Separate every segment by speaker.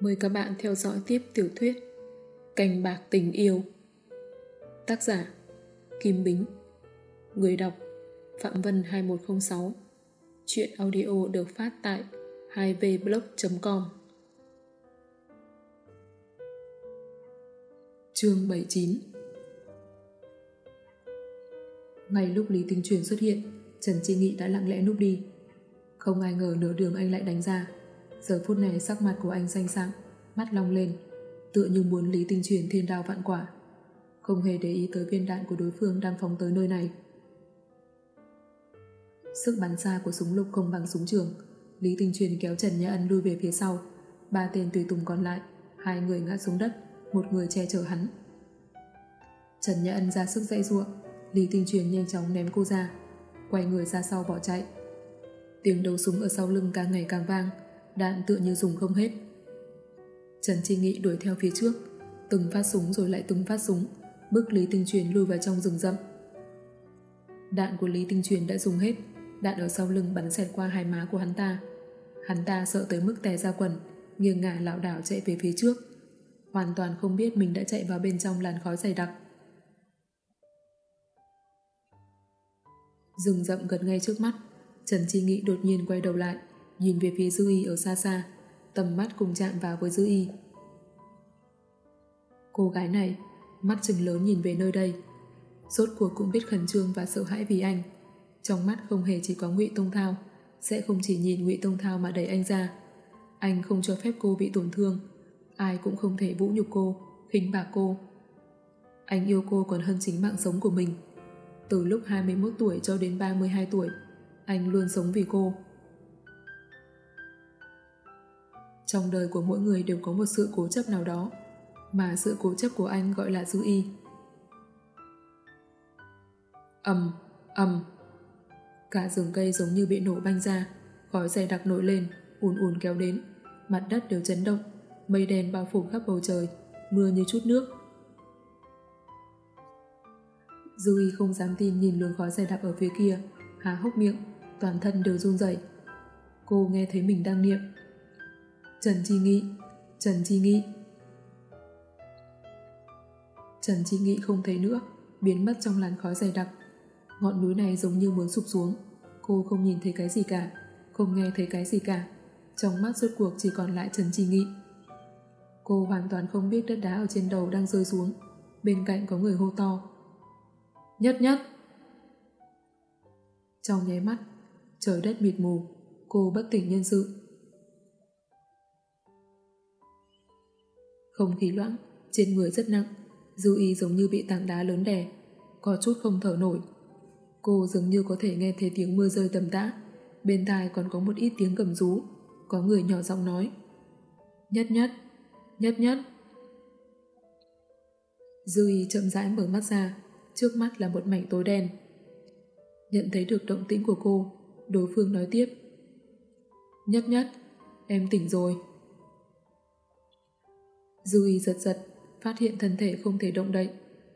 Speaker 1: Mời các bạn theo dõi tiếp tiểu thuyết Cành bạc tình yêu. Tác giả, Kim Bính. Người đọc, Phạm Vân 2106 Chuyện audio được phát tại 2vblog.com Chương 79 Ngay lúc Lý Tinh Truyền xuất hiện, Trần Chi Nghị đã lặng lẽ núp đi. Không ai ngờ nửa đường anh lại đánh ra. Giờ phút này sắc mặt của anh xanh xám, mắt long lên, tựa như muốn Lý Tinh Truyền thiên đao vạn quả. Không hề để ý tới viên đạn của đối phương đang phóng tới nơi này. Sức bắn xa của súng lục không bằng súng trường. Lý Tinh Truyền kéo Trần Nhã Ân lui về phía sau. Ba tên tùy tùng còn lại, hai người ngã xuống đất, một người che chở hắn. Trần Nhã Ân ra sức dãy ruộng, Lý Tinh Truyền nhanh chóng ném cô ra, quay người ra sau bỏ chạy. Tiếng đầu súng ở sau lưng càng ngày càng vang, đạn tựa như dùng không hết. Trần Chi Nghị đuổi theo phía trước, từng phát súng rồi lại từng phát súng, bức Lý Tinh Truyền lùi vào trong rừng rậm. Đạn của Lý Tinh Truyền đã dùng hết, đạn ở sau lưng bắn xẹt qua hai má của hắn ta. Hắn ta sợ tới mức tè ra quần, nghiêng ngả lảo đảo chạy về phía trước, hoàn toàn không biết mình đã chạy vào bên trong làn khói dày đặc. Rừng rậm gần ngay trước mắt, Trần Chi Nghị đột nhiên quay đầu lại, nhìn về phía Dư Y ở xa xa, tầm mắt cùng chạm vào với Dư Y. Cô gái này, mắt trừng lớn nhìn về nơi đây, rốt cuộc cũng biết khẩn trương và sợ hãi vì anh. Trong mắt không hề chỉ có Ngụy Tông Thao, sẽ không chỉ nhìn Ngụy Tông Thao mà đẩy anh ra. Anh không cho phép cô bị tổn thương, ai cũng không thể vũ nhục cô, khinh bạc cô. Anh yêu cô còn hơn chính mạng sống của mình. Từ lúc 21 tuổi cho đến 32 tuổi, anh luôn sống vì cô. Trong đời của mỗi người đều có một sự cố chấp nào đó, mà sự cố chấp của anh gọi là dư y. ầm, ầm. Cả rừng cây giống như bị nổ banh ra, khói dày đặc nổi lên, ùn ùn kéo đến, mặt đất đều chấn động, mây đen bao phủ khắp bầu trời, mưa như chút nước. Dư y không dám tin nhìn luồng khói dày đặc ở phía kia, há hốc miệng, toàn thân đều run rẩy. Cô nghe thấy mình đang niệm Trần Chi Nghị, Trần Chi Nghị. Trần Chi Nghị không thấy nữa, biến mất trong làn khói dày đặc. Ngọn núi này giống như muốn sụp xuống. Cô không nhìn thấy cái gì cả, không nghe thấy cái gì cả. Trong mắt rốt cuộc chỉ còn lại Trần Chi Nghị. Cô hoàn toàn không biết đất đá ở trên đầu đang rơi xuống. Bên cạnh có người hô to. Nhất nhất! Trong nháy mắt, trời đất mịt mù, cô bất tỉnh nhân sự. Không khí loãng, trên người rất nặng, dư y giống như bị tảng đá lớn đè, có chút không thở nổi. Cô dường như có thể nghe thấy tiếng mưa rơi tầm tã, bên tai còn có một ít tiếng cầm rú, có người nhỏ giọng nói. Nhất nhất, nhất nhất. Dư y chậm rãi mở mắt ra, trước mắt là một mảnh tối đen. Nhận thấy được động tĩnh của cô, đối phương nói tiếp. Nhất nhất, em tỉnh rồi. Dư y giật giật, phát hiện thân thể không thể động đậy.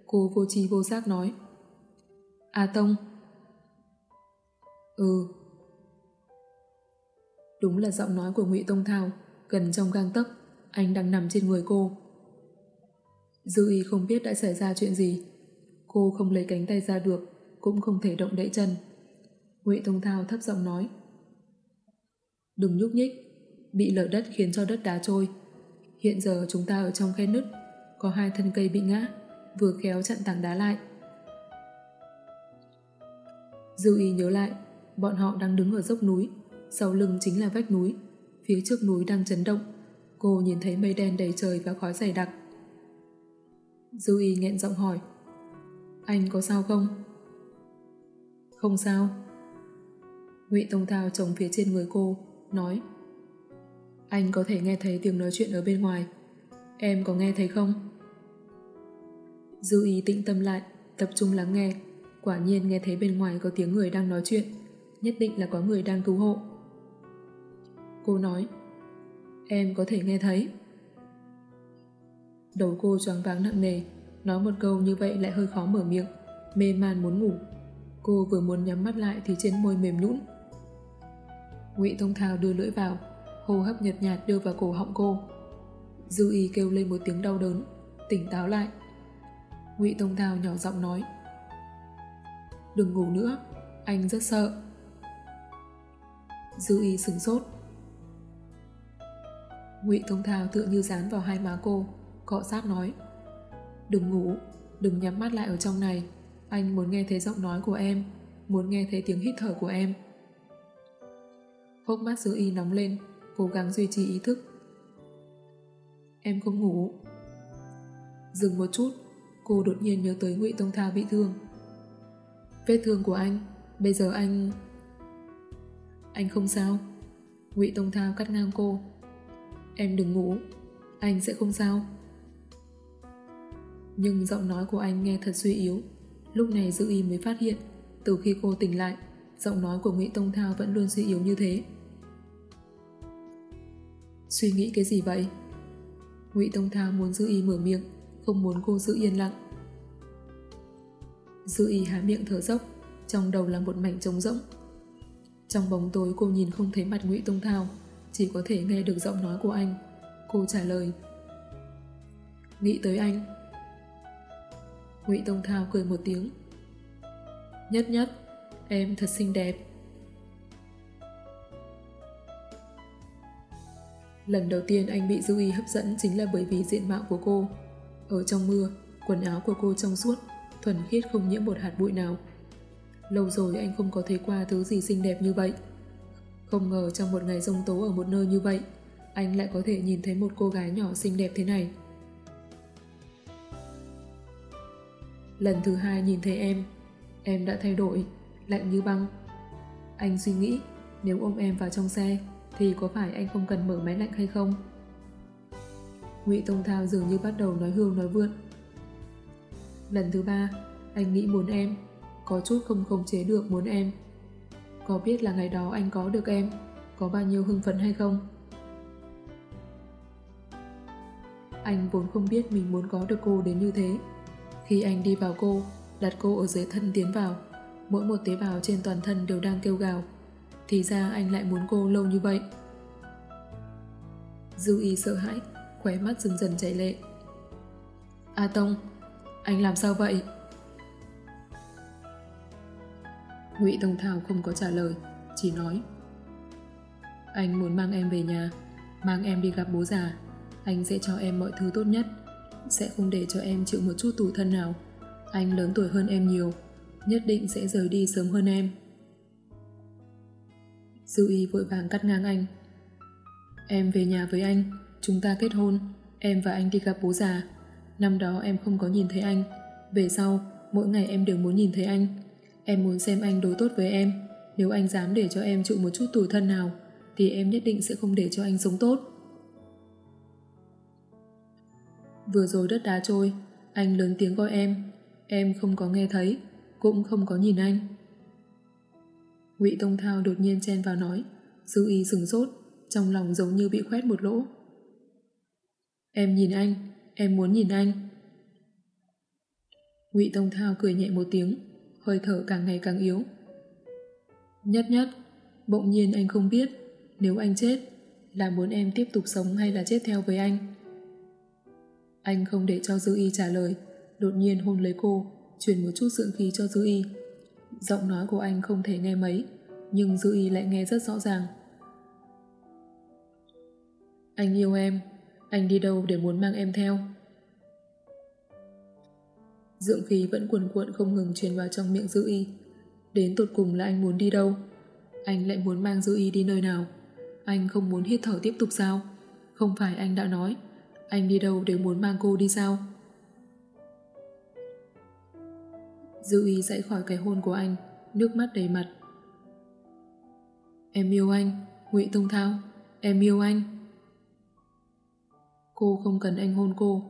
Speaker 1: Cô vô tri vô giác nói. A Tông. Ừ. Đúng là giọng nói của Ngụy Tông Thao, gần trong gang tấc, anh đang nằm trên người cô. Dư y không biết đã xảy ra chuyện gì. Cô không lấy cánh tay ra được, cũng không thể động đậy chân. Ngụy Tông Thao thấp giọng nói. Đừng nhúc nhích, bị lở đất khiến cho đất đá trôi. Hiện giờ chúng ta ở trong khe nứt, có hai thân cây bị ngã, vừa khéo chặn tảng đá lại. Dư ý nhớ lại, bọn họ đang đứng ở dốc núi, sau lưng chính là vách núi, phía trước núi đang chấn động. Cô nhìn thấy mây đen đầy trời và khói dày đặc. Dư ý nghẹn giọng hỏi, anh có sao không? Không sao. Ngụy Tông Thao chồng phía trên người cô, nói anh có thể nghe thấy tiếng nói chuyện ở bên ngoài. Em có nghe thấy không? Dư ý tĩnh tâm lại, tập trung lắng nghe. Quả nhiên nghe thấy bên ngoài có tiếng người đang nói chuyện. Nhất định là có người đang cứu hộ. Cô nói Em có thể nghe thấy. Đầu cô choáng váng nặng nề, nói một câu như vậy lại hơi khó mở miệng, mê man muốn ngủ. Cô vừa muốn nhắm mắt lại thì trên môi mềm nhũn. Ngụy Thông Thao đưa lưỡi vào, hô hấp nhợt nhạt đưa vào cổ họng cô. Dư y kêu lên một tiếng đau đớn, tỉnh táo lại. Ngụy Tông Thao nhỏ giọng nói. Đừng ngủ nữa, anh rất sợ. Dư y sừng sốt. Ngụy Tông Thao tựa như dán vào hai má cô, cọ sát nói. Đừng ngủ, đừng nhắm mắt lại ở trong này. Anh muốn nghe thấy giọng nói của em, muốn nghe thấy tiếng hít thở của em. Hốc mắt dư y nóng lên, cố gắng duy trì ý thức. Em không ngủ. Dừng một chút, cô đột nhiên nhớ tới Ngụy Tông Thao bị thương. Vết thương của anh, bây giờ anh... Anh không sao. Ngụy Tông Thao cắt ngang cô. Em đừng ngủ, anh sẽ không sao. Nhưng giọng nói của anh nghe thật suy yếu. Lúc này Dư Y mới phát hiện, từ khi cô tỉnh lại, giọng nói của Ngụy Tông Thao vẫn luôn suy yếu như thế. Suy nghĩ cái gì vậy? Ngụy Tông Thao muốn giữ Y mở miệng, không muốn cô giữ yên lặng. Dư Y há miệng thở dốc, trong đầu là một mảnh trống rỗng. Trong bóng tối cô nhìn không thấy mặt Ngụy Tông Thao, chỉ có thể nghe được giọng nói của anh. Cô trả lời. Nghĩ tới anh. Ngụy Tông Thao cười một tiếng. Nhất nhất, em thật xinh đẹp. Lần đầu tiên anh bị Du Y hấp dẫn chính là bởi vì diện mạo của cô. Ở trong mưa, quần áo của cô trong suốt, thuần khiết không nhiễm một hạt bụi nào. Lâu rồi anh không có thấy qua thứ gì xinh đẹp như vậy. Không ngờ trong một ngày rông tố ở một nơi như vậy, anh lại có thể nhìn thấy một cô gái nhỏ xinh đẹp thế này. Lần thứ hai nhìn thấy em, em đã thay đổi, lạnh như băng. Anh suy nghĩ, nếu ôm em vào trong xe, thì có phải anh không cần mở máy lạnh hay không? Ngụy Tông Thao dường như bắt đầu nói hương nói vượn. Lần thứ ba, anh nghĩ muốn em, có chút không khống chế được muốn em. Có biết là ngày đó anh có được em, có bao nhiêu hưng phấn hay không? Anh vốn không biết mình muốn có được cô đến như thế. Khi anh đi vào cô, đặt cô ở dưới thân tiến vào, mỗi một tế bào trên toàn thân đều đang kêu gào. Thì ra anh lại muốn cô lâu như vậy. Dư y sợ hãi, khóe mắt dần dần chảy lệ. A Tông, anh làm sao vậy? Ngụy Tông Thảo không có trả lời, chỉ nói Anh muốn mang em về nhà, mang em đi gặp bố già, anh sẽ cho em mọi thứ tốt nhất, sẽ không để cho em chịu một chút tủi thân nào. Anh lớn tuổi hơn em nhiều, nhất định sẽ rời đi sớm hơn em. Dư y vội vàng cắt ngang anh. Em về nhà với anh, chúng ta kết hôn, em và anh đi gặp bố già. Năm đó em không có nhìn thấy anh, về sau, mỗi ngày em đều muốn nhìn thấy anh. Em muốn xem anh đối tốt với em. Nếu anh dám để cho em chịu một chút tủi thân nào, thì em nhất định sẽ không để cho anh sống tốt. Vừa rồi đất đá trôi, anh lớn tiếng gọi em. Em không có nghe thấy, cũng không có nhìn anh. Ngụy Tông Thao đột nhiên chen vào nói, Dư y sừng sốt, trong lòng giống như bị khoét một lỗ. Em nhìn anh, em muốn nhìn anh. Ngụy Tông Thao cười nhẹ một tiếng, hơi thở càng ngày càng yếu. Nhất nhất, bỗng nhiên anh không biết, nếu anh chết, là muốn em tiếp tục sống hay là chết theo với anh. Anh không để cho Dư Y trả lời, đột nhiên hôn lấy cô, truyền một chút dưỡng khí cho Dư Y. Giọng nói của anh không thể nghe mấy, nhưng Dư Y lại nghe rất rõ ràng. Anh yêu em, anh đi đâu để muốn mang em theo? Dưỡng khí vẫn cuồn cuộn không ngừng truyền vào trong miệng Dư Y. Đến tột cùng là anh muốn đi đâu? Anh lại muốn mang Dư Y đi nơi nào? Anh không muốn hít thở tiếp tục sao? Không phải anh đã nói, anh đi đâu đều muốn mang cô đi sao? Dư ý dậy khỏi cái hôn của anh, nước mắt đầy mặt. Em yêu anh, Ngụy Tông Thao, em yêu anh. Cô không cần anh hôn cô,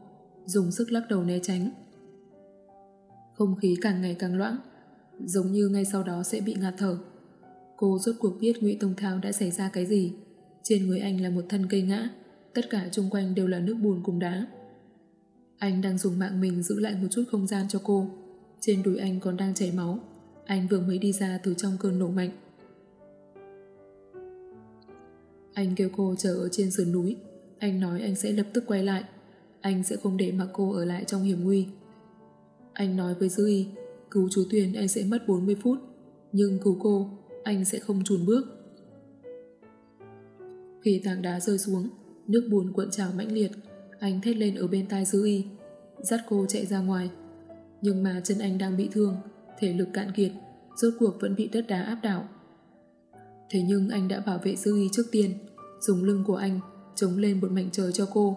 Speaker 1: dùng sức lắc đầu né tránh. Không khí càng ngày càng loãng, giống như ngay sau đó sẽ bị ngạt thở. Cô rốt cuộc biết Ngụy Tông Thao đã xảy ra cái gì. Trên người anh là một thân cây ngã, tất cả xung quanh đều là nước bùn cùng đá. Anh đang dùng mạng mình giữ lại một chút không gian cho cô. Trên đùi anh còn đang chảy máu. Anh vừa mới đi ra từ trong cơn nổ mạnh. Anh kêu cô chờ ở trên sườn núi. Anh nói anh sẽ lập tức quay lại. Anh sẽ không để mặc cô ở lại trong hiểm nguy. Anh nói với Dư Y, cứu chú Tuyền anh sẽ mất 40 phút, nhưng cứu cô, anh sẽ không chùn bước. Khi tảng đá rơi xuống, nước buồn cuộn trào mãnh liệt, anh thét lên ở bên tai Dư Y, dắt cô chạy ra ngoài. Nhưng mà chân anh đang bị thương, thể lực cạn kiệt, rốt cuộc vẫn bị đất đá áp đảo. Thế nhưng anh đã bảo vệ Dư Y trước tiên, dùng lưng của anh chống lên một mảnh trời cho cô.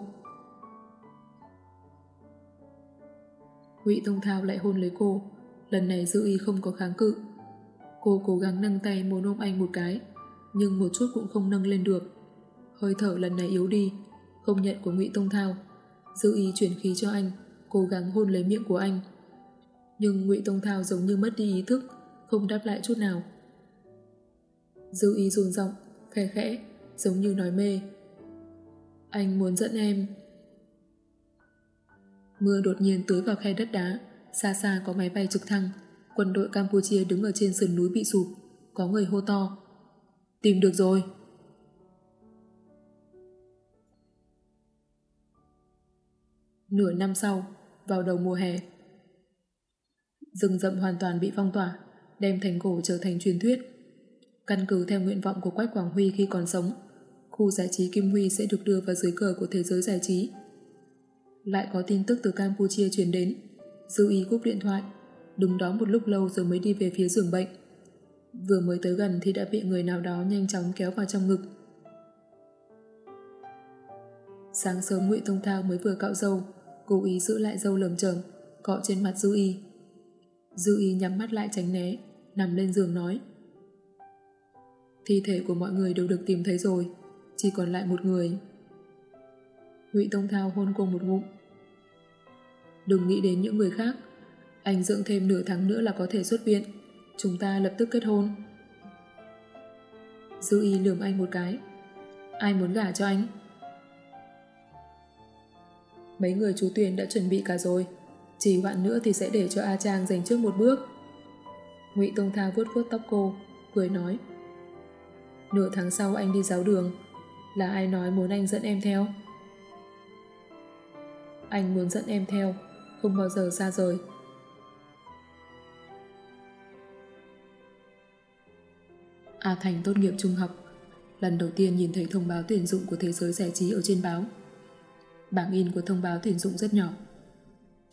Speaker 1: Ngụy Tông Thao lại hôn lấy cô, lần này Dư Y không có kháng cự. Cô cố gắng nâng tay muốn ôm anh một cái, nhưng một chút cũng không nâng lên được. Hơi thở lần này yếu đi, không nhận của Ngụy Tông Thao. Dư Y chuyển khí cho anh, cố gắng hôn lấy miệng của anh. Nhưng Ngụy Tông Thao giống như mất đi ý thức, không đáp lại chút nào. Dư ý run giọng, khẽ khẽ, giống như nói mê. Anh muốn dẫn em. Mưa đột nhiên tưới vào khe đất đá, xa xa có máy bay trực thăng. Quân đội Campuchia đứng ở trên sườn núi bị sụp, có người hô to. Tìm được rồi. Nửa năm sau, vào đầu mùa hè, rừng rậm hoàn toàn bị phong tỏa, đem thành cổ trở thành truyền thuyết. Căn cứ theo nguyện vọng của Quách Quảng Huy khi còn sống, khu giải trí Kim Huy sẽ được đưa vào dưới cờ của thế giới giải trí. Lại có tin tức từ Campuchia truyền đến, dư ý cúp điện thoại, đứng đó một lúc lâu rồi mới đi về phía giường bệnh. Vừa mới tới gần thì đã bị người nào đó nhanh chóng kéo vào trong ngực. Sáng sớm Nguyễn Thông Thao mới vừa cạo dâu, cố ý giữ lại dâu lầm chởm, cọ trên mặt Dư Y. Dư ý nhắm mắt lại tránh né, nằm lên giường nói. Thi thể của mọi người đều được tìm thấy rồi, chỉ còn lại một người. Ngụy Tông Thao hôn cô một ngụm. Đừng nghĩ đến những người khác, anh dưỡng thêm nửa tháng nữa là có thể xuất viện, chúng ta lập tức kết hôn. Dư Y lườm anh một cái. Ai muốn gả cho anh? Mấy người chú Tuyền đã chuẩn bị cả rồi, chỉ hoạn nữa thì sẽ để cho A Trang giành trước một bước. Ngụy Tông Thao vuốt vuốt tóc cô, cười nói. Nửa tháng sau anh đi giáo đường, là ai nói muốn anh dẫn em theo? Anh muốn dẫn em theo, không bao giờ xa rời. A Thành tốt nghiệp trung học, lần đầu tiên nhìn thấy thông báo tuyển dụng của thế giới giải trí ở trên báo. Bảng in của thông báo tuyển dụng rất nhỏ.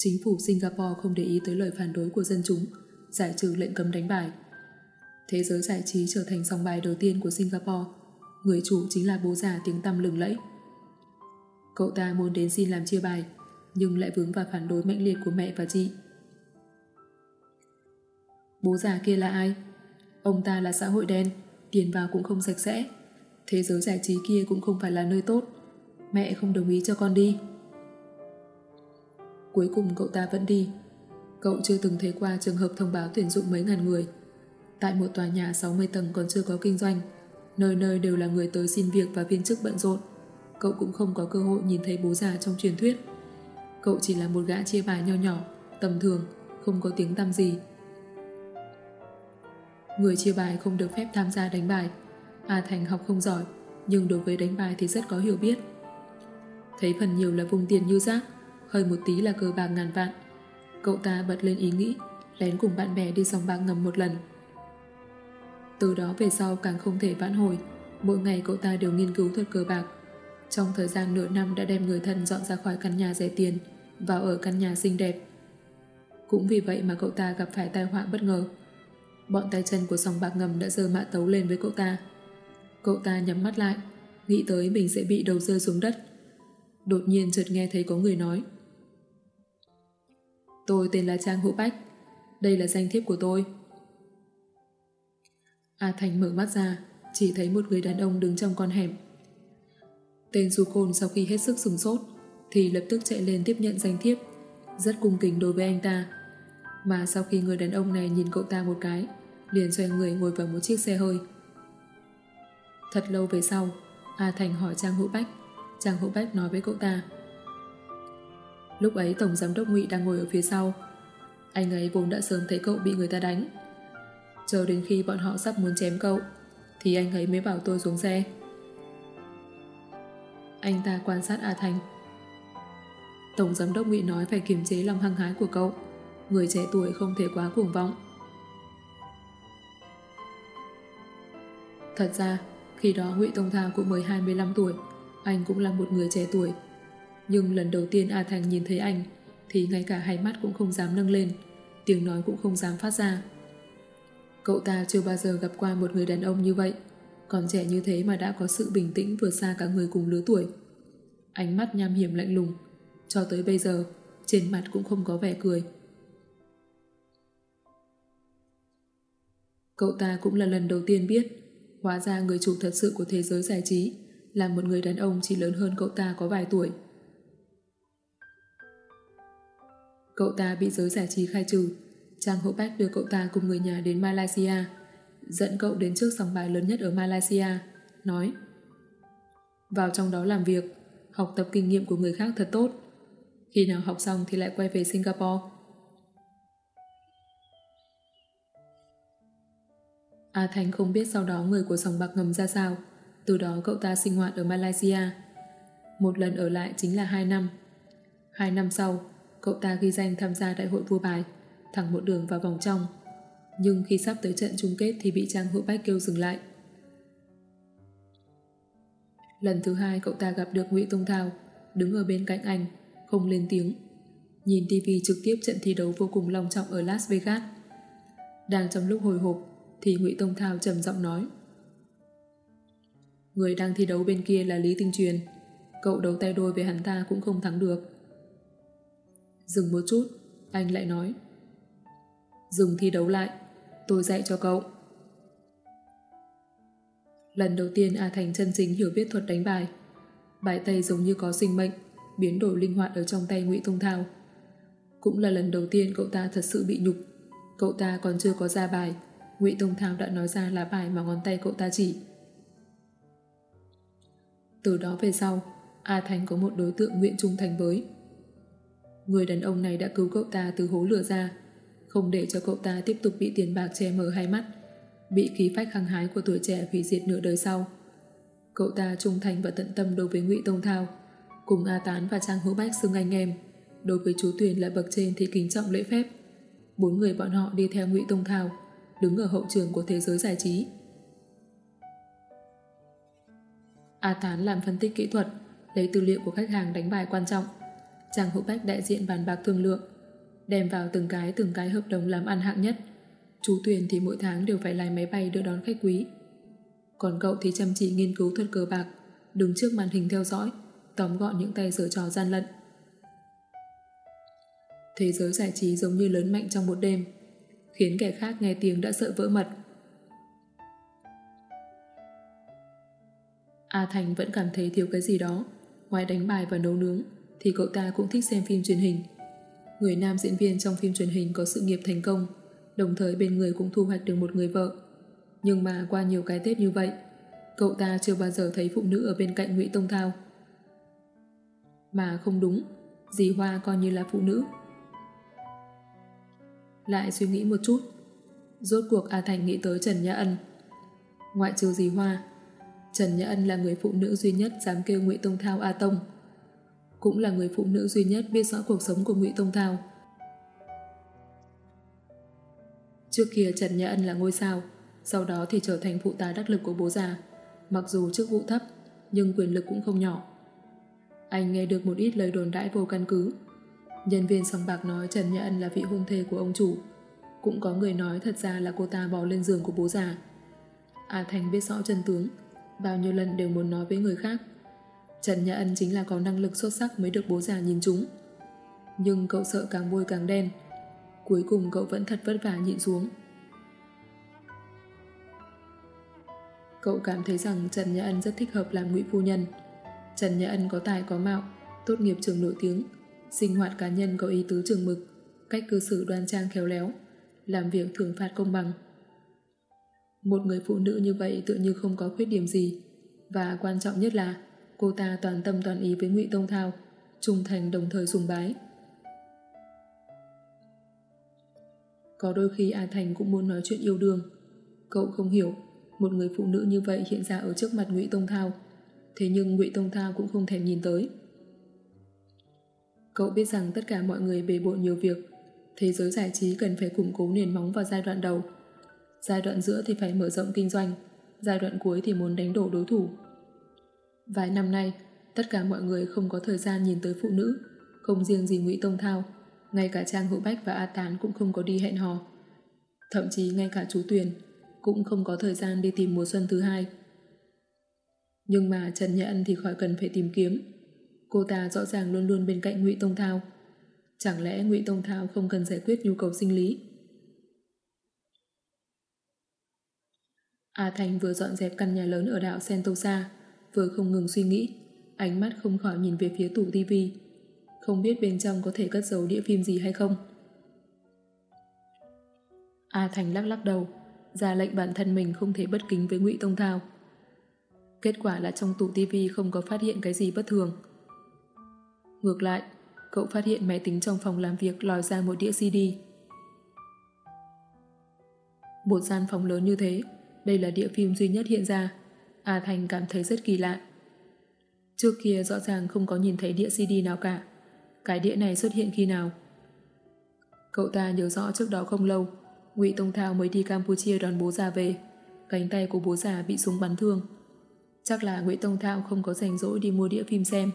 Speaker 1: Chính phủ Singapore không để ý tới lời phản đối của dân chúng, giải trừ lệnh cấm đánh bài. Thế giới giải trí trở thành sòng bài đầu tiên của Singapore. Người chủ chính là bố già tiếng tăm lừng lẫy. Cậu ta muốn đến xin làm chia bài, nhưng lại vướng vào phản đối mạnh liệt của mẹ và chị. Bố già kia là ai? Ông ta là xã hội đen, tiền vào cũng không sạch sẽ. Thế giới giải trí kia cũng không phải là nơi tốt. Mẹ không đồng ý cho con đi. Cuối cùng cậu ta vẫn đi. Cậu chưa từng thấy qua trường hợp thông báo tuyển dụng mấy ngàn người. Tại một tòa nhà 60 tầng còn chưa có kinh doanh, nơi nơi đều là người tới xin việc và viên chức bận rộn. Cậu cũng không có cơ hội nhìn thấy bố già trong truyền thuyết. Cậu chỉ là một gã chia bài nho nhỏ, tầm thường, không có tiếng tăm gì. Người chia bài không được phép tham gia đánh bài. A Thành học không giỏi, nhưng đối với đánh bài thì rất có hiểu biết. Thấy phần nhiều là vùng tiền như rác, hơi một tí là cờ bạc ngàn vạn. Cậu ta bật lên ý nghĩ, lén cùng bạn bè đi sòng bạc ngầm một lần. Từ đó về sau càng không thể vãn hồi, mỗi ngày cậu ta đều nghiên cứu thuật cờ bạc. Trong thời gian nửa năm đã đem người thân dọn ra khỏi căn nhà rẻ tiền, vào ở căn nhà xinh đẹp. Cũng vì vậy mà cậu ta gặp phải tai họa bất ngờ. Bọn tay chân của sòng bạc ngầm đã dơ mạ tấu lên với cậu ta. Cậu ta nhắm mắt lại, nghĩ tới mình sẽ bị đầu rơi xuống đất. Đột nhiên chợt nghe thấy có người nói Tôi tên là Trang Hữu Bách. Đây là danh thiếp của tôi. A Thành mở mắt ra, Chỉ thấy một người đàn ông đứng trong con hẻm. Tên Du Côn sau khi hết sức sừng sốt, Thì lập tức chạy lên tiếp nhận danh thiếp, Rất cung kính đối với anh ta. Mà sau khi người đàn ông này nhìn cậu ta một cái, Liền xoay người ngồi vào một chiếc xe hơi. Thật lâu về sau, A Thành hỏi Trang Hữu Bách. Trang Hữu Bách nói với cậu ta Lúc ấy Tổng Giám đốc Ngụy đang ngồi ở phía sau Anh ấy vốn đã sớm thấy cậu bị người ta đánh Chờ đến khi bọn họ sắp muốn chém cậu Thì anh ấy mới bảo tôi xuống xe Anh ta quan sát A Thành. Tổng giám đốc Ngụy nói phải kiềm chế lòng hăng hái của cậu. Người trẻ tuổi không thể quá cuồng vọng. Thật ra, khi đó Ngụy Tông Thao cũng mới 25 tuổi, anh cũng là một người trẻ tuổi. Nhưng lần đầu tiên A Thành nhìn thấy anh, thì ngay cả hai mắt cũng không dám nâng lên, tiếng nói cũng không dám phát ra. Cậu ta chưa bao giờ gặp qua một người đàn ông như vậy, còn trẻ như thế mà đã có sự bình tĩnh vượt xa cả người cùng lứa tuổi. Ánh mắt nham hiểm lạnh lùng, cho tới bây giờ, trên mặt cũng không có vẻ cười. Cậu ta cũng là lần đầu tiên biết Hóa ra người chủ thật sự của thế giới giải trí là một người đàn ông chỉ lớn hơn cậu ta có vài tuổi. Cậu ta bị giới giải trí khai trừ. Trang Hữu Bách đưa cậu ta cùng người nhà đến Malaysia, dẫn cậu đến trước sòng bài lớn nhất ở Malaysia, nói Vào trong đó làm việc, học tập kinh nghiệm của người khác thật tốt. Khi nào học xong thì lại quay về Singapore. A Thành không biết sau đó người của sòng bạc ngầm ra sao, từ đó cậu ta sinh hoạt ở Malaysia. Một lần ở lại chính là 2 năm. 2 năm sau, cậu ta ghi danh tham gia đại hội vua bài, thẳng một đường vào vòng trong. Nhưng khi sắp tới trận chung kết thì bị Trang Hữu Bách kêu dừng lại. Lần thứ hai cậu ta gặp được Ngụy Tông Thao, đứng ở bên cạnh anh, không lên tiếng. Nhìn TV trực tiếp trận thi đấu vô cùng long trọng ở Las Vegas. Đang trong lúc hồi hộp, thì Ngụy Tông Thao trầm giọng nói. Người đang thi đấu bên kia là Lý Tinh Truyền. Cậu đấu tay đôi với hắn ta cũng không thắng được. Dừng một chút, anh lại nói. Dừng thi đấu lại, tôi dạy cho cậu. Lần đầu tiên A Thành chân chính hiểu biết thuật đánh bài. Bài Tây giống như có sinh mệnh, biến đổi linh hoạt ở trong tay Ngụy Tông Thao. Cũng là lần đầu tiên cậu ta thật sự bị nhục. Cậu ta còn chưa có ra bài, Ngụy Tông Thao đã nói ra lá bài mà ngón tay cậu ta chỉ. Từ đó về sau, A Thành có một đối tượng nguyện trung thành với. Người đàn ông này đã cứu cậu ta từ hố lửa ra, không để cho cậu ta tiếp tục bị tiền bạc che mờ hai mắt, bị khí phách hăng hái của tuổi trẻ hủy diệt nửa đời sau. Cậu ta trung thành và tận tâm đối với Ngụy Tông Thao, cùng A Tán và Trang Hữu Bách xưng anh em, đối với chú Tuyền là bậc trên thì kính trọng lễ phép. Bốn người bọn họ đi theo Ngụy Tông Thao, đứng ở hậu trường của thế giới giải trí. A Tán làm phân tích kỹ thuật, lấy tư liệu của khách hàng đánh bài quan trọng. Trang Hữu Bách đại diện bàn bạc thương lượng, đem vào từng cái từng cái hợp đồng làm ăn hạng nhất. Chú Tuyền thì mỗi tháng đều phải lái máy bay đưa đón khách quý. Còn cậu thì chăm chỉ nghiên cứu thuật cờ bạc, đứng trước màn hình theo dõi, tóm gọn những tay giở trò gian lận. Thế giới giải trí giống như lớn mạnh trong một đêm, khiến kẻ khác nghe tiếng đã sợ vỡ mật. A Thành vẫn cảm thấy thiếu cái gì đó, ngoài đánh bài và nấu nướng, thì cậu ta cũng thích xem phim truyền hình. Người nam diễn viên trong phim truyền hình có sự nghiệp thành công, đồng thời bên người cũng thu hoạch được một người vợ. Nhưng mà qua nhiều cái Tết như vậy, cậu ta chưa bao giờ thấy phụ nữ ở bên cạnh Ngụy Tông Thao. Mà không đúng, dì Hoa coi như là phụ nữ, lại suy nghĩ một chút. Rốt cuộc A Thành nghĩ tới Trần Nhã Ân. Ngoại trừ dì Hoa, Trần Nhã Ân là người phụ nữ duy nhất dám kêu Ngụy Tông Thao A Tông. Cũng là người phụ nữ duy nhất biết rõ cuộc sống của Ngụy Tông Thao. Trước kia Trần Nhã Ân là ngôi sao, sau đó thì trở thành phụ tá đắc lực của bố già. Mặc dù chức vụ thấp, nhưng quyền lực cũng không nhỏ. Anh nghe được một ít lời đồn đãi vô căn cứ, Nhân viên sòng bạc nói Trần Nhã Ân là vị hôn thê của ông chủ. Cũng có người nói thật ra là cô ta bò lên giường của bố già. A Thành biết rõ chân tướng, bao nhiêu lần đều muốn nói với người khác. Trần Nhã Ân chính là có năng lực xuất sắc mới được bố già nhìn chúng. Nhưng cậu sợ càng bôi càng đen. Cuối cùng cậu vẫn thật vất vả nhịn xuống. Cậu cảm thấy rằng Trần Nhã Ân rất thích hợp làm ngụy phu nhân. Trần Nhã Ân có tài có mạo, tốt nghiệp trường nổi tiếng, sinh hoạt cá nhân có ý tứ trường mực, cách cư xử đoan trang khéo léo, làm việc thưởng phạt công bằng. Một người phụ nữ như vậy tự như không có khuyết điểm gì, và quan trọng nhất là cô ta toàn tâm toàn ý với Ngụy Tông Thao, trung thành đồng thời sùng bái. Có đôi khi A Thành cũng muốn nói chuyện yêu đương. Cậu không hiểu, một người phụ nữ như vậy hiện ra ở trước mặt Ngụy Tông Thao, thế nhưng Ngụy Tông Thao cũng không thèm nhìn tới. Cậu biết rằng tất cả mọi người bề bộn nhiều việc, thế giới giải trí cần phải củng cố nền móng vào giai đoạn đầu. Giai đoạn giữa thì phải mở rộng kinh doanh, giai đoạn cuối thì muốn đánh đổ đối thủ. Vài năm nay, tất cả mọi người không có thời gian nhìn tới phụ nữ, không riêng gì Ngụy Tông Thao, ngay cả Trang Hữu Bách và A Tán cũng không có đi hẹn hò. Thậm chí ngay cả chú Tuyền cũng không có thời gian đi tìm mùa xuân thứ hai. Nhưng mà Trần Nhã Ân thì khỏi cần phải tìm kiếm. Cô ta rõ ràng luôn luôn bên cạnh Ngụy Tông Thao. Chẳng lẽ Ngụy Tông Thao không cần giải quyết nhu cầu sinh lý? A Thành vừa dọn dẹp căn nhà lớn ở đảo Sentosa, vừa không ngừng suy nghĩ, ánh mắt không khỏi nhìn về phía tủ tivi, không biết bên trong có thể cất giấu đĩa phim gì hay không. A Thành lắc lắc đầu, ra lệnh bản thân mình không thể bất kính với Ngụy Tông Thao. Kết quả là trong tủ tivi không có phát hiện cái gì bất thường. Ngược lại, cậu phát hiện máy tính trong phòng làm việc lòi ra một đĩa CD. Một gian phòng lớn như thế, đây là địa phim duy nhất hiện ra. A Thành cảm thấy rất kỳ lạ. Trước kia rõ ràng không có nhìn thấy đĩa CD nào cả. Cái đĩa này xuất hiện khi nào? Cậu ta nhớ rõ trước đó không lâu, Ngụy Tông Thao mới đi Campuchia đón bố già về. Cánh tay của bố già bị súng bắn thương. Chắc là Ngụy Tông Thao không có rảnh rỗi đi mua đĩa phim xem.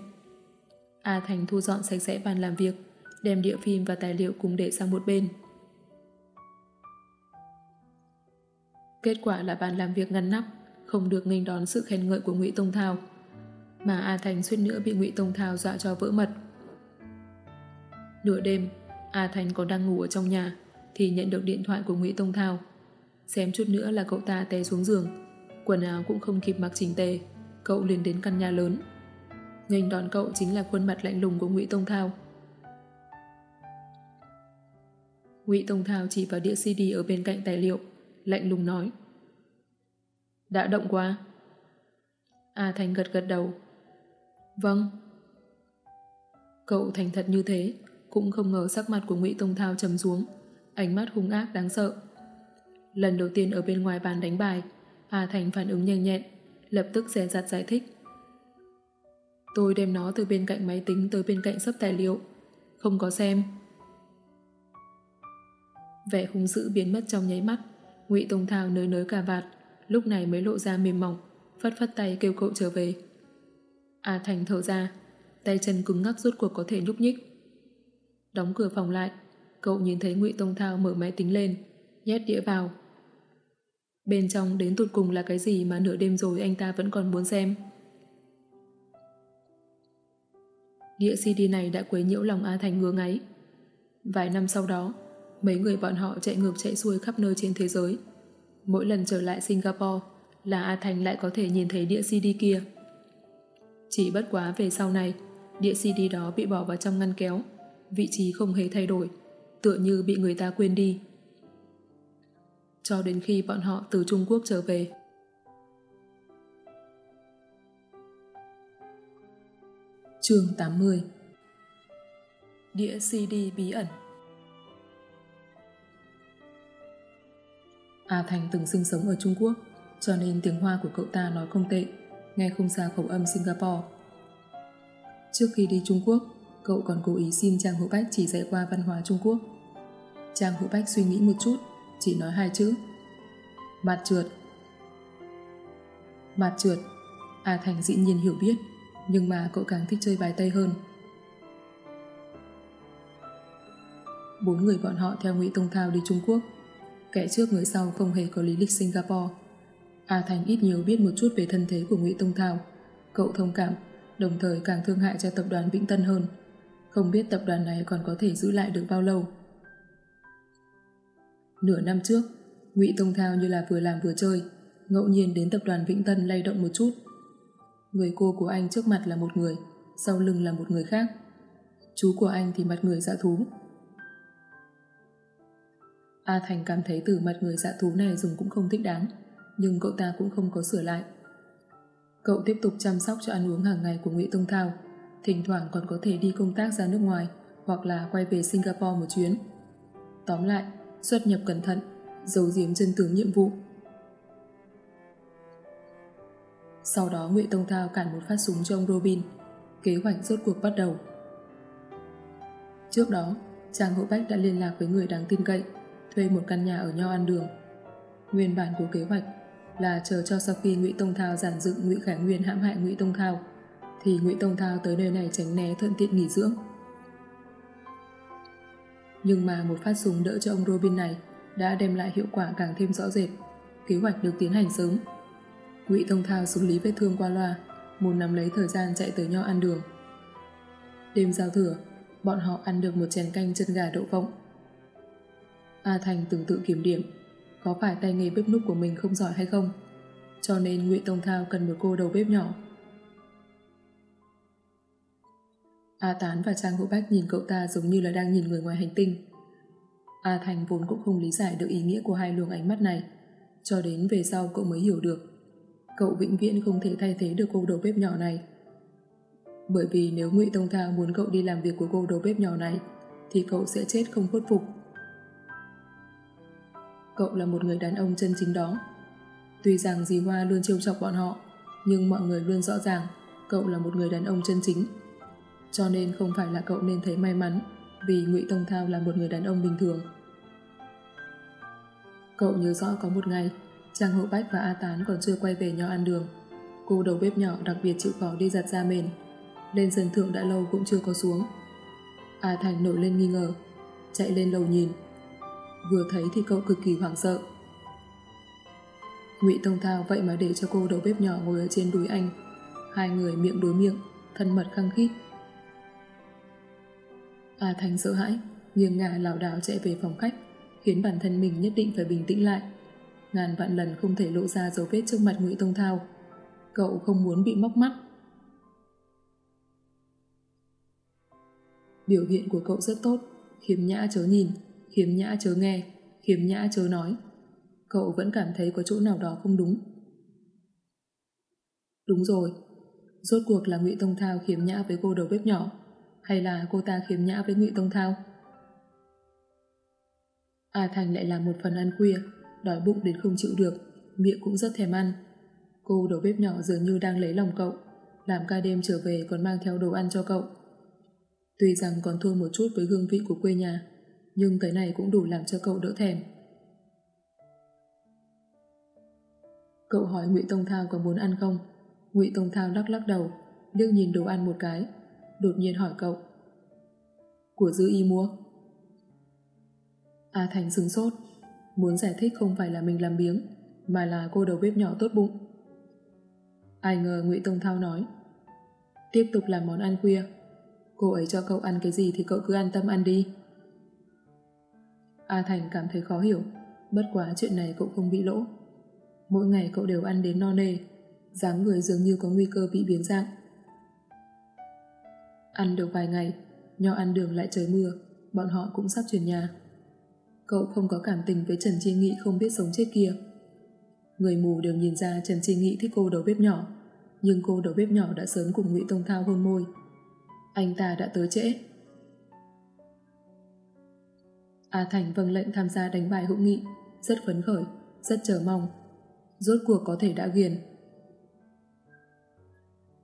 Speaker 1: A Thành thu dọn sạch sẽ bàn làm việc, đem đĩa phim và tài liệu cùng để sang một bên. Kết quả là bàn làm việc ngăn nắp, không được nghênh đón sự khen ngợi của Ngụy Tông Thao. Mà A Thành suýt nữa bị Ngụy Tông Thao dọa cho vỡ mật. Nửa đêm, A Thành còn đang ngủ ở trong nhà thì nhận được điện thoại của Ngụy Tông Thao. Xem chút nữa là cậu ta té xuống giường, quần áo cũng không kịp mặc chỉnh tề, cậu liền đến căn nhà lớn. Nghênh đón cậu chính là khuôn mặt lạnh lùng của Ngụy Tông Thao. Ngụy Tông Thao chỉ vào đĩa CD ở bên cạnh tài liệu, lạnh lùng nói. Đã động quá. A Thành gật gật đầu. Vâng. Cậu thành thật như thế, cũng không ngờ sắc mặt của Ngụy Tông Thao trầm xuống, ánh mắt hung ác đáng sợ. Lần đầu tiên ở bên ngoài bàn đánh bài, A Thành phản ứng nhanh nhẹn, lập tức xẻ giặt giải thích. Tôi đem nó từ bên cạnh máy tính tới bên cạnh sấp tài liệu, không có xem. Vẻ hung dữ biến mất trong nháy mắt, Ngụy Tông Thao nới nới cà vạt, lúc này mới lộ ra mềm mỏng, phất phất tay kêu cậu trở về. A Thành thở ra, tay chân cứng ngắc rút cuộc có thể nhúc nhích. Đóng cửa phòng lại, cậu nhìn thấy Ngụy Tông Thao mở máy tính lên, nhét đĩa vào. Bên trong đến tụt cùng là cái gì mà nửa đêm rồi anh ta vẫn còn muốn xem. Đĩa CD này đã quấy nhiễu lòng A Thành ngứa ngáy. Vài năm sau đó, mấy người bọn họ chạy ngược chạy xuôi khắp nơi trên thế giới. Mỗi lần trở lại Singapore là A Thành lại có thể nhìn thấy đĩa CD kia. Chỉ bất quá về sau này, đĩa CD đó bị bỏ vào trong ngăn kéo, vị trí không hề thay đổi, tựa như bị người ta quên đi. Cho đến khi bọn họ từ Trung Quốc trở về. chương 80 Đĩa CD bí ẩn A Thành từng sinh sống ở Trung Quốc, cho nên tiếng Hoa của cậu ta nói không tệ, nghe không xa khẩu âm Singapore. Trước khi đi Trung Quốc, cậu còn cố ý xin Trang Hữu Bách chỉ dạy qua văn hóa Trung Quốc. Trang Hữu Bách suy nghĩ một chút, chỉ nói hai chữ. Mặt trượt. Mặt trượt. A Thành dĩ nhiên hiểu biết, nhưng mà cậu càng thích chơi bài Tây hơn. Bốn người bọn họ theo Ngụy Tông Thao đi Trung Quốc. Kẻ trước người sau không hề có lý lịch Singapore. A Thành ít nhiều biết một chút về thân thế của Ngụy Tông Thao. Cậu thông cảm, đồng thời càng thương hại cho tập đoàn Vĩnh Tân hơn. Không biết tập đoàn này còn có thể giữ lại được bao lâu. Nửa năm trước, Ngụy Tông Thao như là vừa làm vừa chơi, ngẫu nhiên đến tập đoàn Vĩnh Tân lay động một chút. Người cô của anh trước mặt là một người, sau lưng là một người khác. Chú của anh thì mặt người dạ thú. A Thành cảm thấy từ mặt người dạ thú này dùng cũng không thích đáng, nhưng cậu ta cũng không có sửa lại. Cậu tiếp tục chăm sóc cho ăn uống hàng ngày của Ngụy Tông Thao, thỉnh thoảng còn có thể đi công tác ra nước ngoài hoặc là quay về Singapore một chuyến. Tóm lại, xuất nhập cẩn thận, giấu giếm chân tướng nhiệm vụ. Sau đó Ngụy Tông Thao cản một phát súng cho ông Robin. Kế hoạch rốt cuộc bắt đầu. Trước đó, Trang Hậu Bách đã liên lạc với người đáng tin cậy, thuê một căn nhà ở Nho An Đường. Nguyên bản của kế hoạch là chờ cho sau khi Ngụy Tông Thao giản dựng Ngụy Khải Nguyên hãm hại Ngụy Tông Thao, thì Ngụy Tông Thao tới nơi này tránh né thuận tiện nghỉ dưỡng. Nhưng mà một phát súng đỡ cho ông Robin này đã đem lại hiệu quả càng thêm rõ rệt. Kế hoạch được tiến hành sớm. Ngụy Tông Thao xử lý vết thương qua loa, muốn nắm lấy thời gian chạy tới Nho An Đường. Đêm giao thừa, bọn họ ăn được một chén canh chân gà đậu phộng. A Thành từng tự kiểm điểm, có phải tay nghề bếp núc của mình không giỏi hay không? Cho nên Ngụy Tông Thao cần một cô đầu bếp nhỏ. A Tán và Trang Hữu Bách nhìn cậu ta giống như là đang nhìn người ngoài hành tinh. A Thành vốn cũng không lý giải được ý nghĩa của hai luồng ánh mắt này, cho đến về sau cậu mới hiểu được. Cậu vĩnh viễn không thể thay thế được cô đầu bếp nhỏ này. Bởi vì nếu Ngụy Tông Thao muốn cậu đi làm việc của cô đầu bếp nhỏ này, thì cậu sẽ chết không khuất phục. Cậu là một người đàn ông chân chính đó. Tuy rằng dì Hoa luôn trêu chọc bọn họ, nhưng mọi người luôn rõ ràng cậu là một người đàn ông chân chính. Cho nên không phải là cậu nên thấy may mắn vì Ngụy Tông Thao là một người đàn ông bình thường. Cậu nhớ rõ có một ngày, Trang Hậu Bách và A Tán còn chưa quay về nhau ăn đường. Cô đầu bếp nhỏ đặc biệt chịu khó đi giặt da mền. Lên sân thượng đã lâu cũng chưa có xuống. A Thành nổi lên nghi ngờ, chạy lên lầu nhìn. Vừa thấy thì cậu cực kỳ hoảng sợ. Ngụy Tông Thao vậy mà để cho cô đầu bếp nhỏ ngồi ở trên đùi anh. Hai người miệng đối miệng, thân mật khăng khít. A Thành sợ hãi, nghiêng ngả lảo đảo chạy về phòng khách, khiến bản thân mình nhất định phải bình tĩnh lại. Ngàn vạn lần không thể lộ ra dấu vết trước mặt Ngụy Tông Thao. Cậu không muốn bị móc mắt. Biểu hiện của cậu rất tốt, khiếm nhã chớ nhìn, khiếm nhã chớ nghe, khiếm nhã chớ nói. Cậu vẫn cảm thấy có chỗ nào đó không đúng. Đúng rồi, rốt cuộc là Ngụy Tông Thao khiếm nhã với cô đầu bếp nhỏ hay là cô ta khiếm nhã với Ngụy Tông Thao? A Thành lại làm một phần ăn khuya, đói bụng đến không chịu được, miệng cũng rất thèm ăn. Cô đầu bếp nhỏ dường như đang lấy lòng cậu, làm ca đêm trở về còn mang theo đồ ăn cho cậu. Tuy rằng còn thua một chút với hương vị của quê nhà, nhưng cái này cũng đủ làm cho cậu đỡ thèm. Cậu hỏi Ngụy Tông Thao có muốn ăn không? Ngụy Tông Thao lắc lắc đầu, liếc nhìn đồ ăn một cái, đột nhiên hỏi cậu. Của dư y mua. A Thành sừng sốt, muốn giải thích không phải là mình làm biếng, mà là cô đầu bếp nhỏ tốt bụng. Ai ngờ Ngụy Tông Thao nói, tiếp tục làm món ăn khuya. Cô ấy cho cậu ăn cái gì thì cậu cứ an tâm ăn đi. A Thành cảm thấy khó hiểu, bất quá chuyện này cậu không bị lỗ. Mỗi ngày cậu đều ăn đến no nê, dáng người dường như có nguy cơ bị biến dạng. Ăn được vài ngày, nho ăn đường lại trời mưa, bọn họ cũng sắp chuyển nhà. Cậu không có cảm tình với Trần Chi Nghị không biết sống chết kia. Người mù đều nhìn ra Trần Chi Nghị thích cô đầu bếp nhỏ, nhưng cô đầu bếp nhỏ đã sớm cùng Ngụy Tông Thao hôn môi. Anh ta đã tới trễ. A Thành vâng lệnh tham gia đánh bài hữu nghị, rất phấn khởi, rất chờ mong. Rốt cuộc có thể đã ghiền.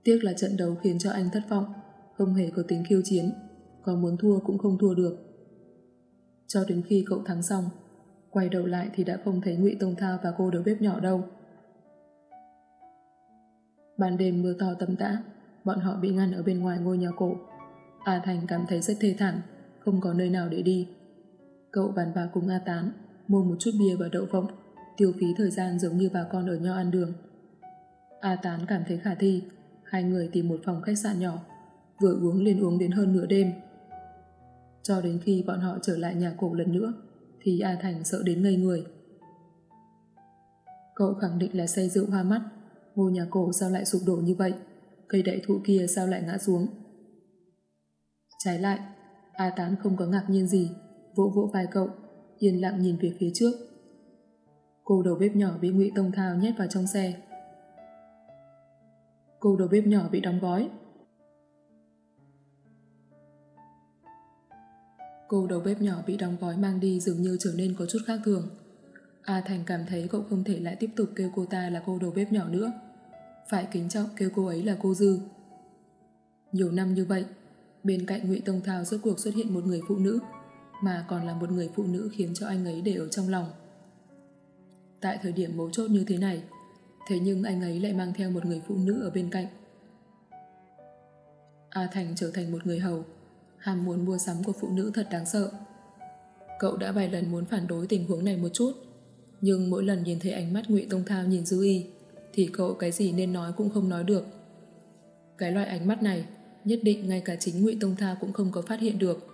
Speaker 1: Tiếc là trận đấu khiến cho anh thất vọng không hề có tính khiêu chiến, còn muốn thua cũng không thua được. Cho đến khi cậu thắng xong, quay đầu lại thì đã không thấy Ngụy Tông Thao và cô đầu bếp nhỏ đâu. Ban đêm mưa to tầm tã, bọn họ bị ngăn ở bên ngoài ngôi nhà cổ. A Thành cảm thấy rất thê thảm, không có nơi nào để đi. Cậu bàn bạc cùng A Tán, mua một chút bia và đậu phộng, tiêu phí thời gian giống như bà con ở nho ăn đường. A Tán cảm thấy khả thi, hai người tìm một phòng khách sạn nhỏ, vừa uống liền uống đến hơn nửa đêm. Cho đến khi bọn họ trở lại nhà cổ lần nữa, thì A Thành sợ đến ngây người. Cậu khẳng định là say rượu hoa mắt, ngôi nhà cổ sao lại sụp đổ như vậy, cây đại thụ kia sao lại ngã xuống. Trái lại, A Tán không có ngạc nhiên gì, vỗ vỗ vai cậu, yên lặng nhìn về phía trước. Cô đầu bếp nhỏ bị Ngụy Tông Thao nhét vào trong xe. Cô đầu bếp nhỏ bị đóng gói. Cô đầu bếp nhỏ bị đóng gói mang đi dường như trở nên có chút khác thường. A Thành cảm thấy cậu không thể lại tiếp tục kêu cô ta là cô đầu bếp nhỏ nữa. phải kính trọng kêu cô ấy là cô Dư. Nhiều năm như vậy, bên cạnh Ngụy Tông Thao rốt cuộc xuất hiện một người phụ nữ, mà còn là một người phụ nữ khiến cho anh ấy để ở trong lòng. Tại thời điểm mấu chốt như thế này, thế nhưng anh ấy lại mang theo một người phụ nữ ở bên cạnh. A Thành trở thành một người hầu, ham muốn mua sắm của phụ nữ thật đáng sợ. Cậu đã vài lần muốn phản đối tình huống này một chút, nhưng mỗi lần nhìn thấy ánh mắt Ngụy Tông Thao nhìn Dư Y, thì cậu cái gì nên nói cũng không nói được. Cái loại ánh mắt này, nhất định ngay cả chính Ngụy Tông Thao cũng không có phát hiện được.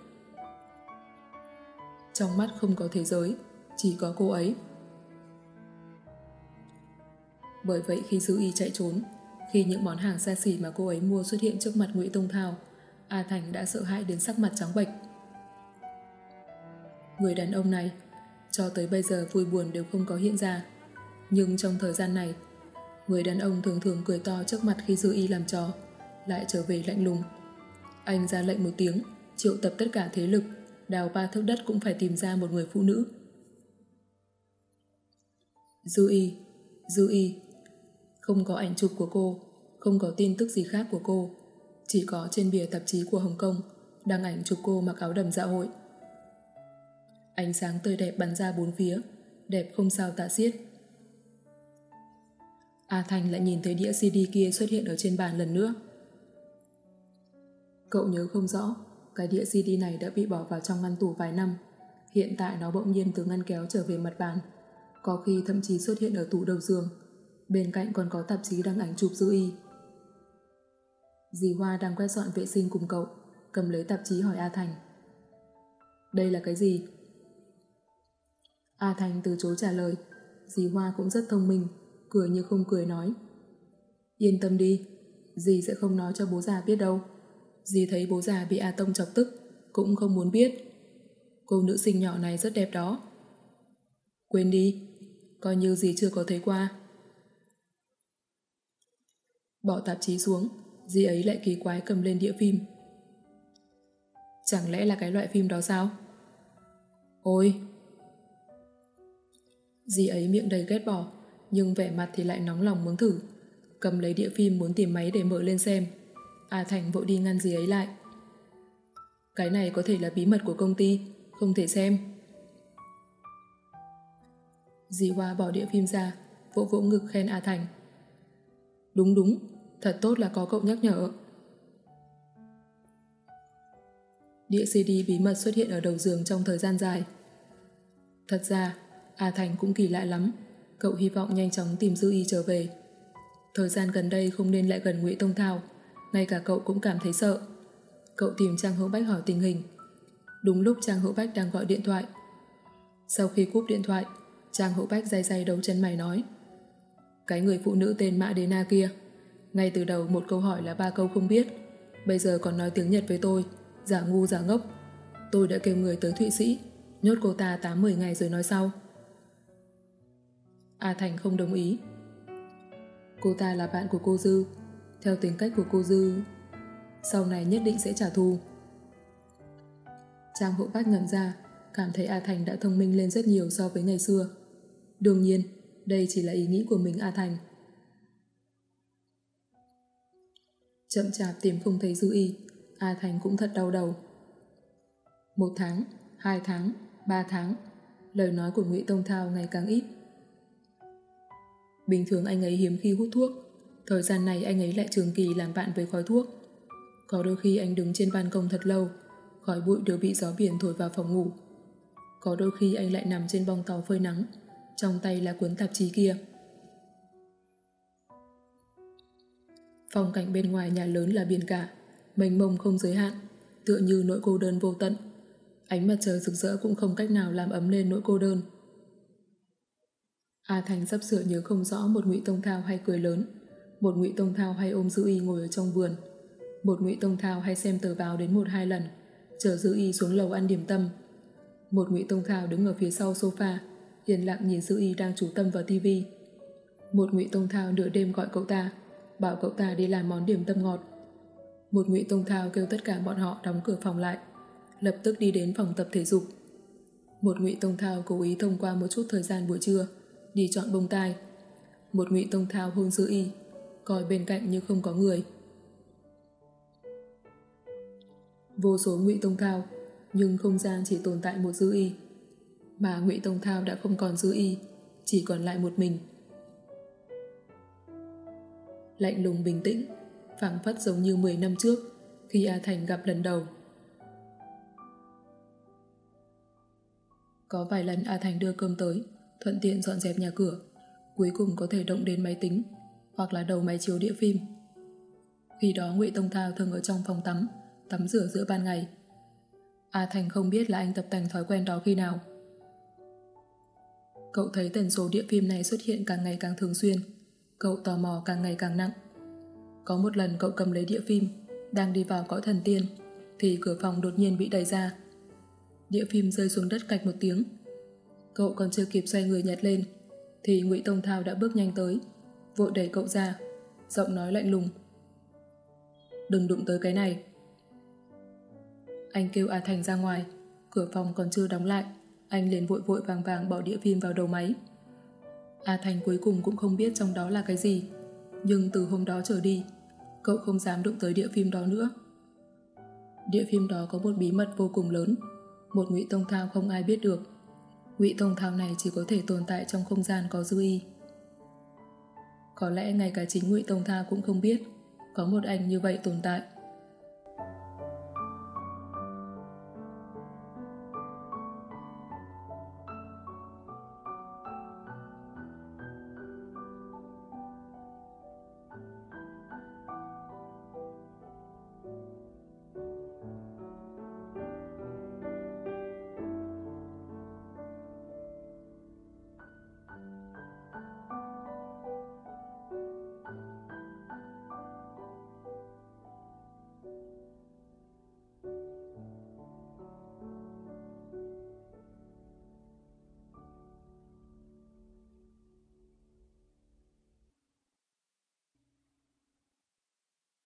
Speaker 1: Trong mắt không có thế giới, chỉ có cô ấy. Bởi vậy khi Dư Y chạy trốn, khi những món hàng xa xỉ mà cô ấy mua xuất hiện trước mặt Ngụy Tông Thao, A Thành đã sợ hãi đến sắc mặt trắng bệch. Người đàn ông này, cho tới bây giờ vui buồn đều không có hiện ra. Nhưng trong thời gian này, người đàn ông thường thường cười to trước mặt khi Dư Y làm trò, lại trở về lạnh lùng. Anh ra lệnh một tiếng, triệu tập tất cả thế lực, đào ba thước đất cũng phải tìm ra một người phụ nữ. Du Y, Du Y, không có ảnh chụp của cô, không có tin tức gì khác của cô. Chỉ có trên bìa tạp chí của Hồng Kông đăng ảnh chụp cô mặc áo đầm dạ hội. Ánh sáng tươi đẹp bắn ra bốn phía, đẹp không sao tạ xiết. A Thành lại nhìn thấy đĩa CD kia xuất hiện ở trên bàn lần nữa. Cậu nhớ không rõ, cái đĩa CD này đã bị bỏ vào trong ngăn tủ vài năm. Hiện tại nó bỗng nhiên từ ngăn kéo trở về mặt bàn. Có khi thậm chí xuất hiện ở tủ đầu giường. Bên cạnh còn có tạp chí đăng ảnh chụp dư y. Dì Hoa đang quét dọn vệ sinh cùng cậu, cầm lấy tạp chí hỏi A Thành. Đây là cái gì? A Thành từ chối trả lời. Dì Hoa cũng rất thông minh, cười như không cười nói. Yên tâm đi, dì sẽ không nói cho bố già biết đâu. Dì thấy bố già bị A Tông chọc tức, cũng không muốn biết. Cô nữ sinh nhỏ này rất đẹp đó. Quên đi, coi như dì chưa có thấy qua. Bỏ tạp chí xuống, dì ấy lại kỳ quái cầm lên đĩa phim. Chẳng lẽ là cái loại phim đó sao? Ôi! Dì ấy miệng đầy ghét bỏ, nhưng vẻ mặt thì lại nóng lòng muốn thử. Cầm lấy đĩa phim muốn tìm máy để mở lên xem. A Thành vội đi ngăn dì ấy lại. Cái này có thể là bí mật của công ty, không thể xem. Dì Hoa bỏ đĩa phim ra, vỗ vỗ ngực khen A Thành. Đúng đúng, thật tốt là có cậu nhắc nhở. Đĩa CD bí mật xuất hiện ở đầu giường trong thời gian dài. Thật ra, A Thành cũng kỳ lạ lắm. Cậu hy vọng nhanh chóng tìm Dư Y trở về. Thời gian gần đây không nên lại gần Ngụy Tông Thao, ngay cả cậu cũng cảm thấy sợ. Cậu tìm Trang Hữu Bách hỏi tình hình. Đúng lúc Trang Hữu Bách đang gọi điện thoại. Sau khi cúp điện thoại, Trang Hữu Bách day day đấu chân mày nói Cái người phụ nữ tên Mã Đế Na kia ngay từ đầu một câu hỏi là ba câu không biết bây giờ còn nói tiếng Nhật với tôi giả ngu giả ngốc tôi đã kêu người tới Thụy Sĩ nhốt cô ta 8-10 ngày rồi nói sau A Thành không đồng ý cô ta là bạn của cô Dư theo tính cách của cô Dư sau này nhất định sẽ trả thù Trang hộ bác ngẩn ra cảm thấy A Thành đã thông minh lên rất nhiều so với ngày xưa đương nhiên đây chỉ là ý nghĩ của mình A Thành Chậm chạp tìm không thấy dư y, A Thành cũng thật đau đầu. Một tháng, hai tháng, ba tháng, lời nói của Ngụy Tông Thao ngày càng ít. Bình thường anh ấy hiếm khi hút thuốc, thời gian này anh ấy lại trường kỳ làm bạn với khói thuốc. Có đôi khi anh đứng trên ban công thật lâu, khói bụi đều bị gió biển thổi vào phòng ngủ. Có đôi khi anh lại nằm trên bong tàu phơi nắng, trong tay là cuốn tạp chí kia. Phong cảnh bên ngoài nhà lớn là biển cả, mênh mông không giới hạn, tựa như nỗi cô đơn vô tận. Ánh mặt trời rực rỡ cũng không cách nào làm ấm lên nỗi cô đơn. A Thành sắp sửa nhớ không rõ một ngụy tông thao hay cười lớn, một ngụy tông thao hay ôm giữ y ngồi ở trong vườn, một ngụy tông thao hay xem tờ báo đến một hai lần, chờ giữ y xuống lầu ăn điểm tâm. Một ngụy tông thao đứng ở phía sau sofa, yên lặng nhìn giữ y đang chú tâm vào tivi. Một ngụy tông thao nửa đêm gọi cậu ta, bảo cậu ta đi làm món điểm tâm ngọt. Một ngụy Tông Thao kêu tất cả bọn họ đóng cửa phòng lại, lập tức đi đến phòng tập thể dục. Một ngụy Tông Thao cố ý thông qua một chút thời gian buổi trưa, đi chọn bông tai. Một ngụy Tông Thao hôn dư y, coi bên cạnh như không có người. Vô số ngụy Tông Thao, nhưng không gian chỉ tồn tại một dư y. Mà ngụy Tông Thao đã không còn dư y, chỉ còn lại một mình. Lạnh lùng bình tĩnh, phảng phất giống như 10 năm trước khi A Thành gặp lần đầu. Có vài lần A Thành đưa cơm tới, thuận tiện dọn dẹp nhà cửa, cuối cùng có thể động đến máy tính hoặc là đầu máy chiếu đĩa phim. Khi đó Ngụy Tông Thao thường ở trong phòng tắm, tắm rửa giữa ban ngày. A Thành không biết là anh tập thành thói quen đó khi nào. Cậu thấy tần số địa phim này xuất hiện càng ngày càng thường xuyên, cậu tò mò càng ngày càng nặng. Có một lần cậu cầm lấy địa phim, đang đi vào cõi thần tiên, thì cửa phòng đột nhiên bị đẩy ra. Địa phim rơi xuống đất cạch một tiếng. Cậu còn chưa kịp xoay người nhặt lên, thì Ngụy Tông Thao đã bước nhanh tới, vội đẩy cậu ra, giọng nói lạnh lùng. Đừng đụng tới cái này. Anh kêu A Thành ra ngoài, cửa phòng còn chưa đóng lại, anh liền vội vội vàng vàng bỏ đĩa phim vào đầu máy. A Thành cuối cùng cũng không biết trong đó là cái gì, nhưng từ hôm đó trở đi, cậu không dám đụng tới địa phim đó nữa. Địa phim đó có một bí mật vô cùng lớn, một ngụy tông thao không ai biết được. Ngụy tông thao này chỉ có thể tồn tại trong không gian có dư y. Có lẽ ngay cả chính ngụy tông Tha cũng không biết có một anh như vậy tồn tại.